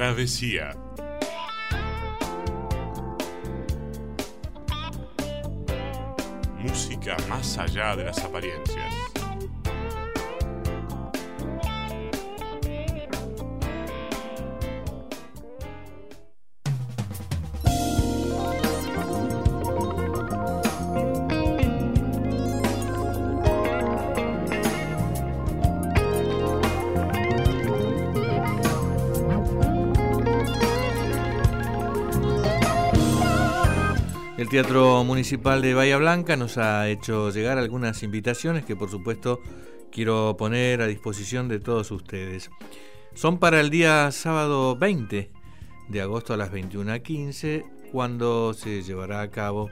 Travesía. Música más allá de las apariencias. Teatro Municipal de Bahía Blanca nos ha hecho llegar algunas invitaciones que por supuesto quiero poner a disposición de todos ustedes. Son para el día sábado 20 de agosto a las 21.15 cuando se llevará a cabo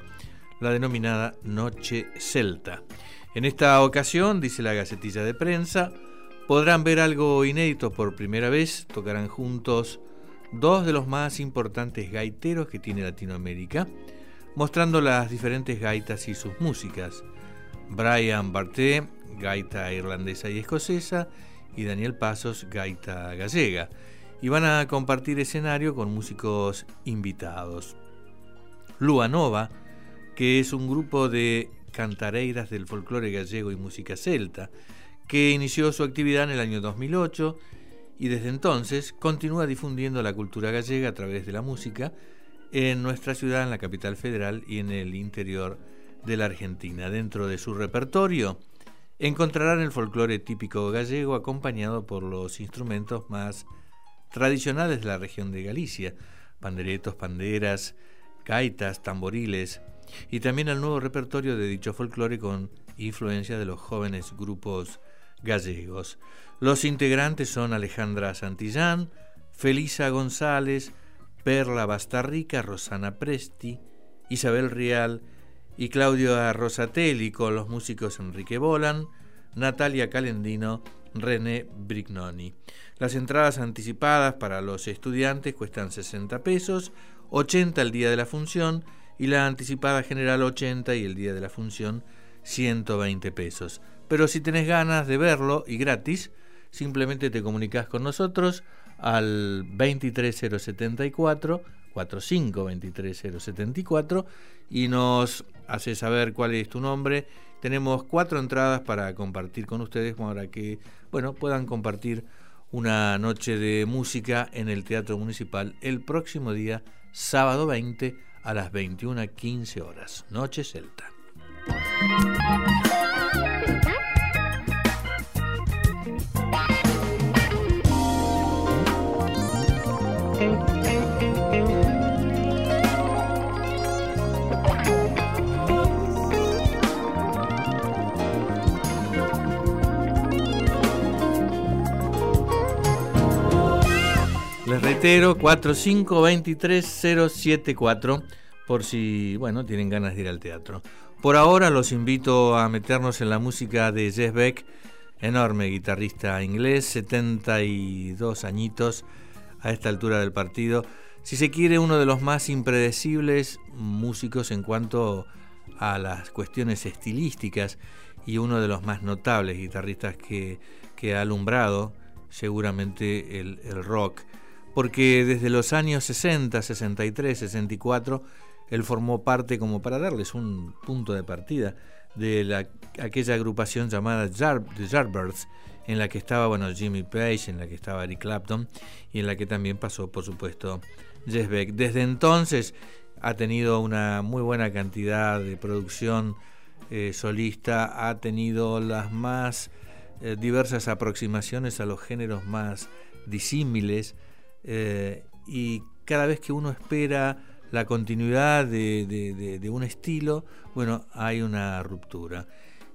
la denominada Noche Celta. En esta ocasión, dice la Gacetilla de Prensa, podrán ver algo inédito por primera vez, tocarán juntos dos de los más importantes gaiteros que tiene Latinoamérica, mostrando las diferentes gaitas y sus músicas. Brian Barté, gaita irlandesa y escocesa, y Daniel Pasos, gaita gallega. Y van a compartir escenario con músicos invitados. Lua Nova, que es un grupo de cantareiras del folclore gallego y música celta, que inició su actividad en el año 2008 y desde entonces continúa difundiendo la cultura gallega a través de la música, en nuestra ciudad, en la capital federal y en el interior de la Argentina. Dentro de su repertorio encontrarán el folclore típico gallego acompañado por los instrumentos más tradicionales de la región de Galicia, panderetos, panderas, gaitas, tamboriles, y también el nuevo repertorio de dicho folclore con influencia de los jóvenes grupos gallegos. Los integrantes son Alejandra Santillán, Felisa González, Perla Bastarrica, Rosana Presti, Isabel Rial y Claudio Rosatelli con los músicos Enrique Bolan, Natalia Calendino, René Brignoni. Las entradas anticipadas para los estudiantes cuestan 60 pesos, 80 el día de la función y la anticipada general 80 y el día de la función 120 pesos. Pero si tenés ganas de verlo y gratis, simplemente te comunicas con nosotros al 23074 45 y nos hace saber cuál es tu nombre. Tenemos cuatro entradas para compartir con ustedes para que bueno, puedan compartir una noche de música en el Teatro Municipal el próximo día, sábado 20 a las 21.15 horas. Noche Celta. Reitero, 4523074 por si, bueno, tienen ganas de ir al teatro. Por ahora los invito a meternos en la música de Jess Beck, enorme guitarrista inglés, 72 añitos a esta altura del partido. Si se quiere, uno de los más impredecibles músicos en cuanto a las cuestiones estilísticas y uno de los más notables guitarristas que, ha alumbrado seguramente el, el rock porque desde los años 60, 63, 64, él formó parte, como para darles un punto de partida, de la, aquella agrupación llamada The Yardbirds, en la que estaba bueno, Jimmy Page, en la que estaba Eric Clapton y en la que también pasó, por supuesto, Jess Beck. Desde entonces ha tenido una muy buena cantidad de producción eh, solista, ha tenido las más eh, diversas aproximaciones a los géneros más disímiles eh, y cada vez que uno espera la continuidad de, un estilo, bueno, hay una ruptura.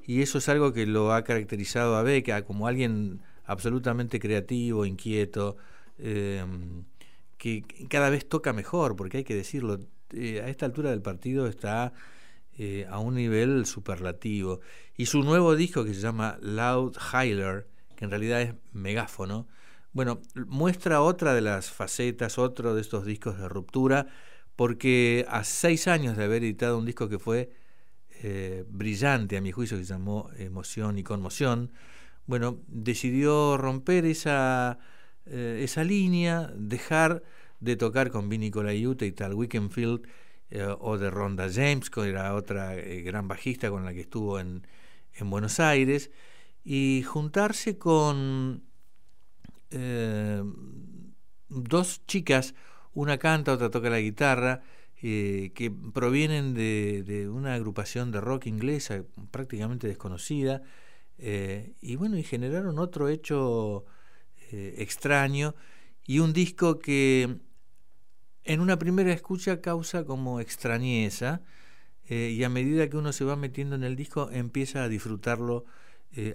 Y eso es algo que lo ha caracterizado a Beck como alguien absolutamente creativo, inquieto, eh, que cada vez toca mejor, porque hay que decirlo, eh, a esta altura del partido está a un nivel superlativo. Y su nuevo disco que se llama Loud Hyler, que en realidad es megáfono, bueno, muestra otra de las facetas, otro de estos discos de ruptura, porque a seis años de haber editado un disco que fue eh, brillante, a mi juicio, que se llamó Emoción y Conmoción, bueno, decidió romper esa eh, esa línea, dejar de tocar con Vinny Colaiuta y tal Wickenfield eh, o de Ronda James, que era otra gran bajista con la que estuvo en, en Buenos Aires, y juntarse con dos chicas, una canta, otra toca la guitarra, eh, que provienen de, una agrupación de rock inglesa prácticamente desconocida, eh, y bueno, y generaron otro hecho eh, extraño y un disco que en una primera escucha causa como extrañeza, y a medida que uno se va metiendo en el disco empieza a disfrutarlo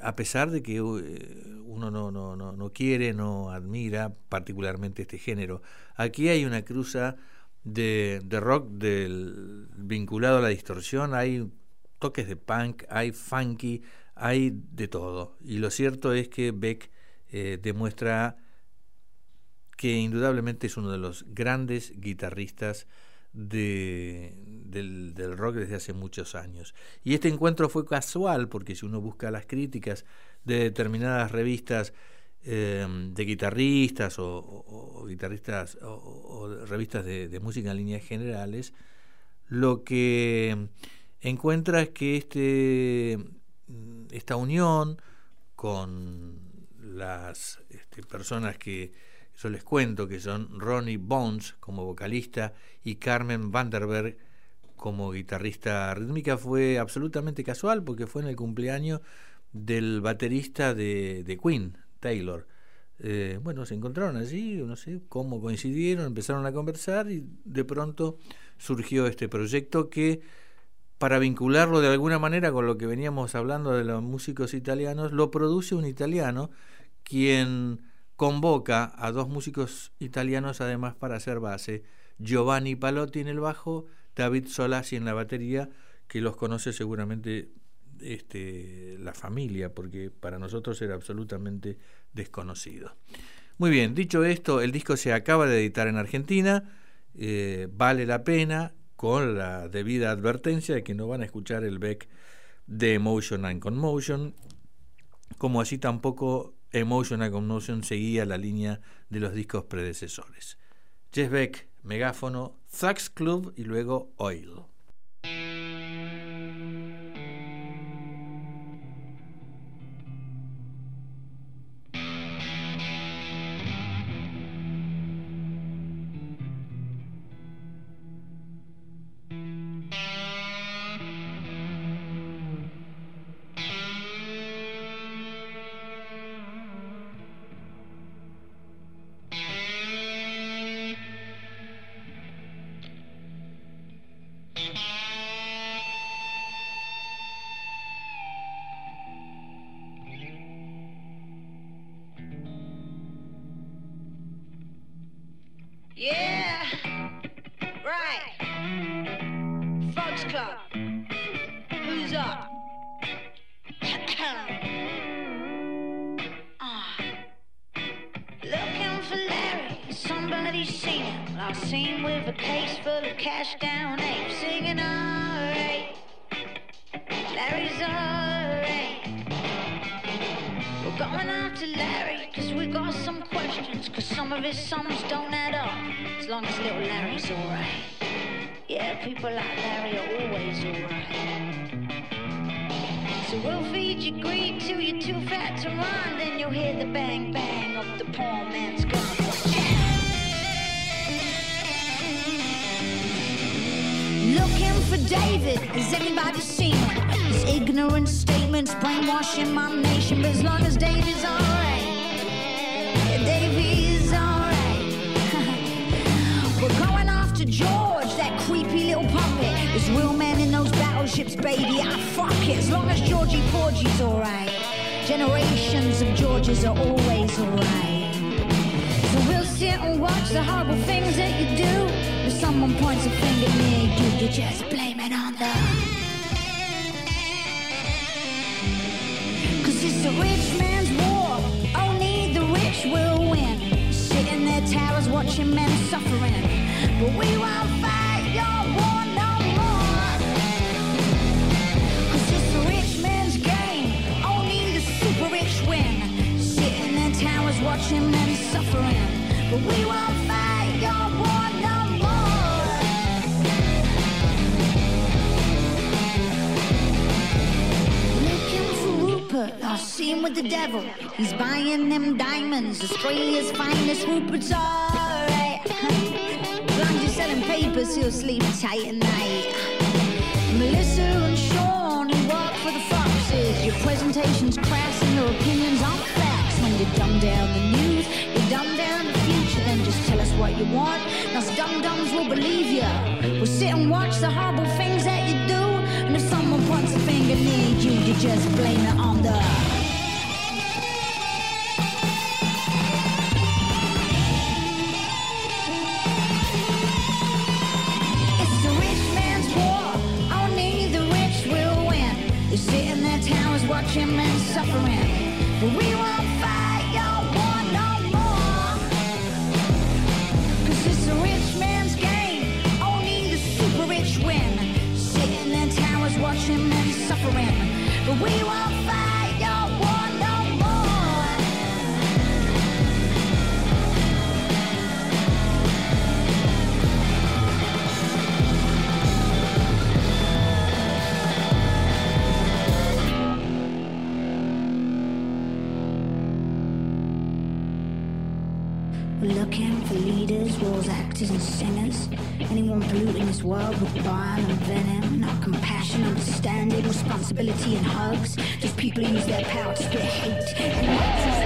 a pesar de que uno no, no, no, no, quiere, no admira particularmente este género. Aquí hay una cruza de, rock del, vinculado a la distorsión, hay toques de punk, hay funky, hay de todo. Y lo cierto es que Beck eh, demuestra que indudablemente es uno de los grandes guitarristas de, del, rock desde hace muchos años. Y este encuentro fue casual, porque si uno busca las críticas de determinadas revistas Em, de guitarristas o, guitarristas o, revistas de, música en líneas generales, lo que encuentra es que este, esta unión con las este, personas que yo les cuento, que son Ronnie Bones como vocalista y Carmen Vanderberg como guitarrista rítmica, fue absolutamente casual porque fue en el cumpleaños del baterista de, de Queen, Taylor. Eh, bueno, se encontraron allí, no sé cómo coincidieron, empezaron a conversar y de pronto surgió este proyecto que, para vincularlo de alguna manera con lo que veníamos hablando de los músicos italianos, lo produce un italiano quien convoca a dos músicos italianos además para hacer base, Giovanni Palotti en el bajo, David Solasi en la batería, que los conoce seguramente este, la familia, porque para nosotros era absolutamente desconocido. Muy bien, dicho esto, el disco se acaba de editar en Argentina, eh, vale la pena, con la debida advertencia de que no van a escuchar el Beck de Emotion and Conmotion, como así tampoco Emotion and Conmotion seguía la línea de los discos predecesores. Jess Beck, Megáfono, Sax Club y luego Oil. Going after Larry, cause we got some questions. Cause some of his sums don't add up. As long as little Larry's alright. Yeah, people like Larry are always alright. So we'll feed you greed till you're too fat to run. Then you'll hear the bang bang of the poor man's gun. Looking for David, has anybody seen him? His ignorant state statements brainwashing my nation. But as long as David's alright, David's alright. We're going after George, that creepy little puppet. There's real men in those battleships, baby. I fuck it. As long as Georgie Porgie's alright. Generations of Georges are always alright. So we'll sit and watch the horrible things that you do. If someone points a finger near you, you just blame it on them. a rich man's war. Only the rich will win. Sitting in their towers watching men suffering. But we won't fight your war no it's a rich man's game. Only the super rich win. In their towers watching men suffering. But we won't with the devil. He's buying them diamonds, Australia's finest. Rupert's alright. As long as you're selling papers, he'll sleep tight at night. Melissa and Sean, who work for the Foxes. Your presentation's crass and your opinions aren't facts. When you dumb down the news, you dumb down the future, then just tell us what you want. Us dum dums will believe you. We'll sit and watch the horrible things that you do. And if someone points a finger near you, you just blame it on the. In their towers watching men suffering. But we won't fight your war no more. Cause it's the rich man's game. Only the super rich win. Sit in their towers watching men suffering. But we won't leaders, actors, and singers. Anyone polluting this world with bile and venom. Not compassion, understanding, responsibility, and hugs. Just people who use their power to spread hate and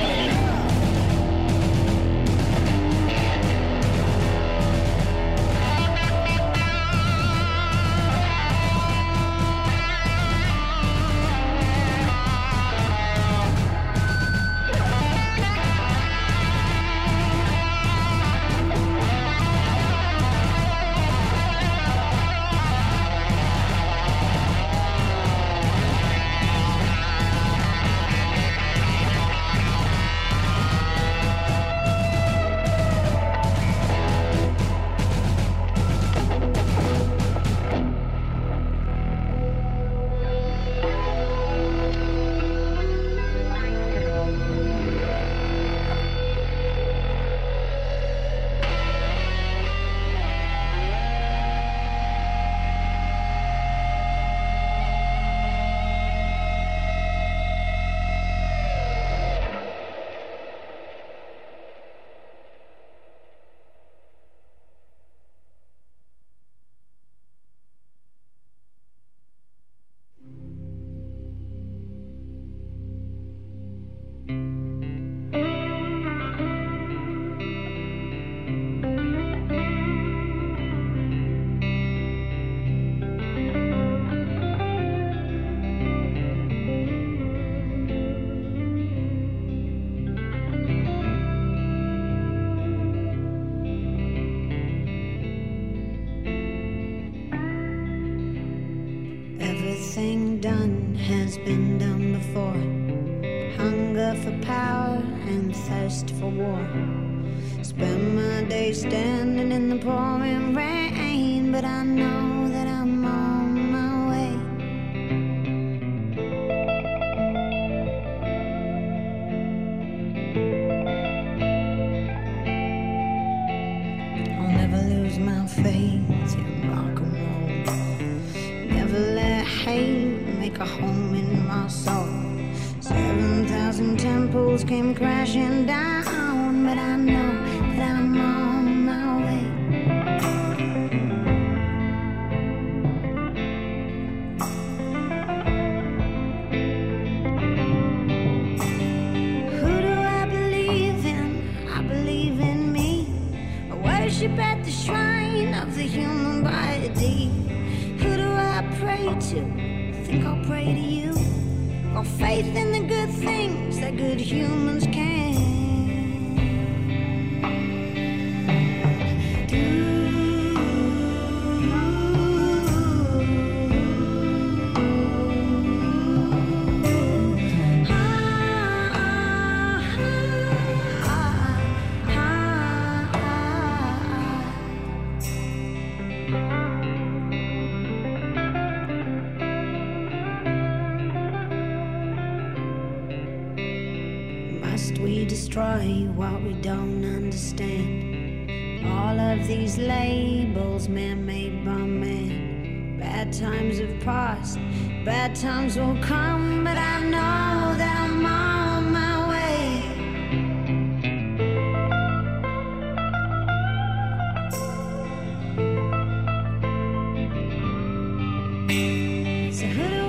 worship at the shrine of the human body. Who do I pray to? Think I'll pray to you. Got faith in the good things that good humans can. Passed, bad times will come, but I know that I'm on my way. So who do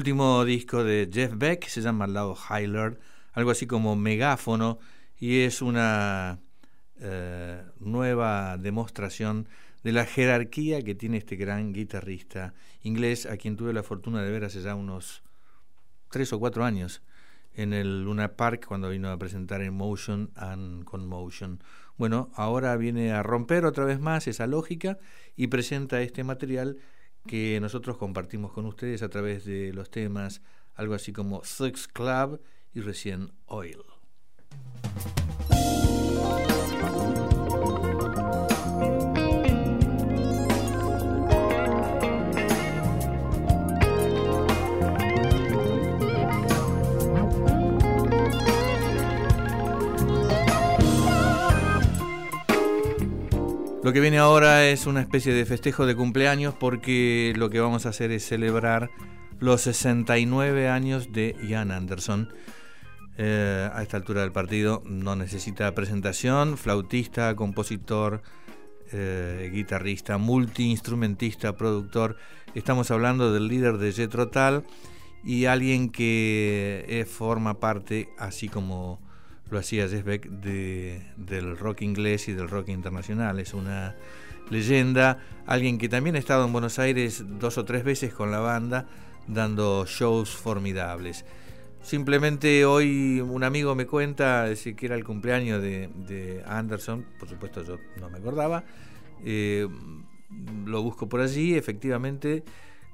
Último disco de Jeff Beck, se llama Loud Hyler, algo así como megáfono, y es una eh, nueva demostración de la jerarquía que tiene este gran guitarrista inglés, a quien tuve la fortuna de ver hace ya unos tres o cuatro años en el Luna Park cuando vino a presentar en Motion and Conmotion. Bueno, ahora viene a romper otra vez más esa lógica y presenta este material que nosotros compartimos con ustedes a través de los temas, algo así como Sex Club y recién Oil. Lo que viene ahora es una especie de festejo de cumpleaños porque lo que vamos a hacer es celebrar los 69 años de Ian Anderson. Eh, a esta altura del partido no necesita presentación, flautista, compositor, eh, guitarrista, multiinstrumentista, productor. Estamos hablando del líder de Jethro Tull y alguien que eh, forma parte, así como lo hacía Jeff Beck de, del rock inglés y del rock internacional. Es una leyenda, alguien que también ha estado en Buenos Aires dos o tres veces con la banda, dando shows formidables. Simplemente hoy un amigo me cuenta que era el cumpleaños de, Anderson, por supuesto yo no me acordaba, eh, lo busco por allí, efectivamente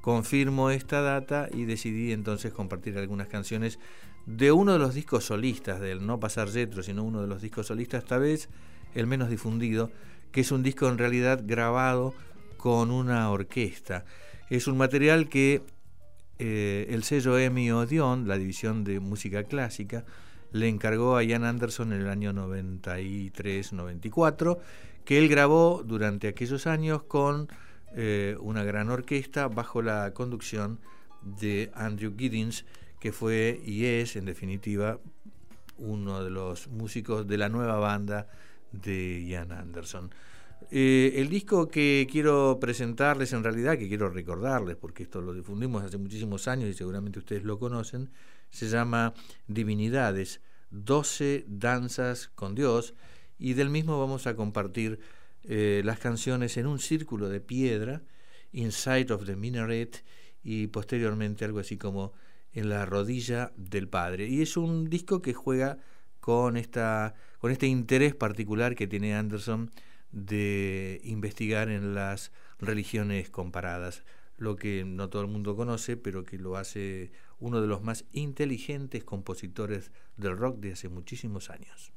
confirmo esta data y decidí entonces compartir algunas canciones de uno de los discos solistas del No Pasar Retro, sino uno de los discos solistas, esta vez el menos difundido, que es un disco en realidad grabado con una orquesta. Es un material que eh, el sello Emmy Odeon, la división de música clásica, le encargó a Ian Anderson en el año 93-94, que él grabó durante aquellos años con eh, una gran orquesta bajo la conducción de Andrew Giddens, que fue y es, en definitiva, uno de los músicos de la nueva banda de Ian Anderson. Eh, el disco que quiero presentarles, en realidad, que quiero recordarles, porque esto lo difundimos hace muchísimos años y seguramente ustedes lo conocen, se llama Divinidades, 12 danzas con Dios, y del mismo vamos a compartir eh, las canciones en un círculo de piedra, Inside of the Minaret, y posteriormente algo así como En la rodilla del Padre. Y es un disco que juega con, esta, con este interés particular que tiene Anderson de investigar en las religiones comparadas, lo que no todo el mundo conoce, pero que lo hace uno de los más inteligentes compositores del rock de hace muchísimos años.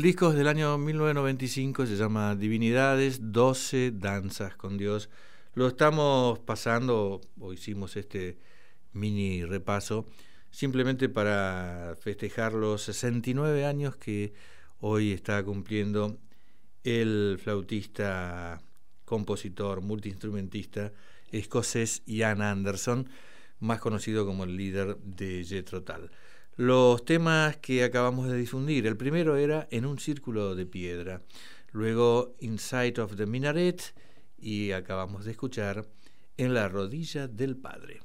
El disco es del año 1995, se llama Divinidades, 12 danzas con Dios. Lo estamos pasando, o hicimos este mini repaso, simplemente para festejar los 69 años que hoy está cumpliendo el flautista, compositor, multiinstrumentista escocés Ian Anderson, más conocido como el líder de Jethro Tull. Los temas que acabamos de difundir, el primero era En un círculo de piedra, luego Inside of the Minaret y acabamos de escuchar En la rodilla del Padre.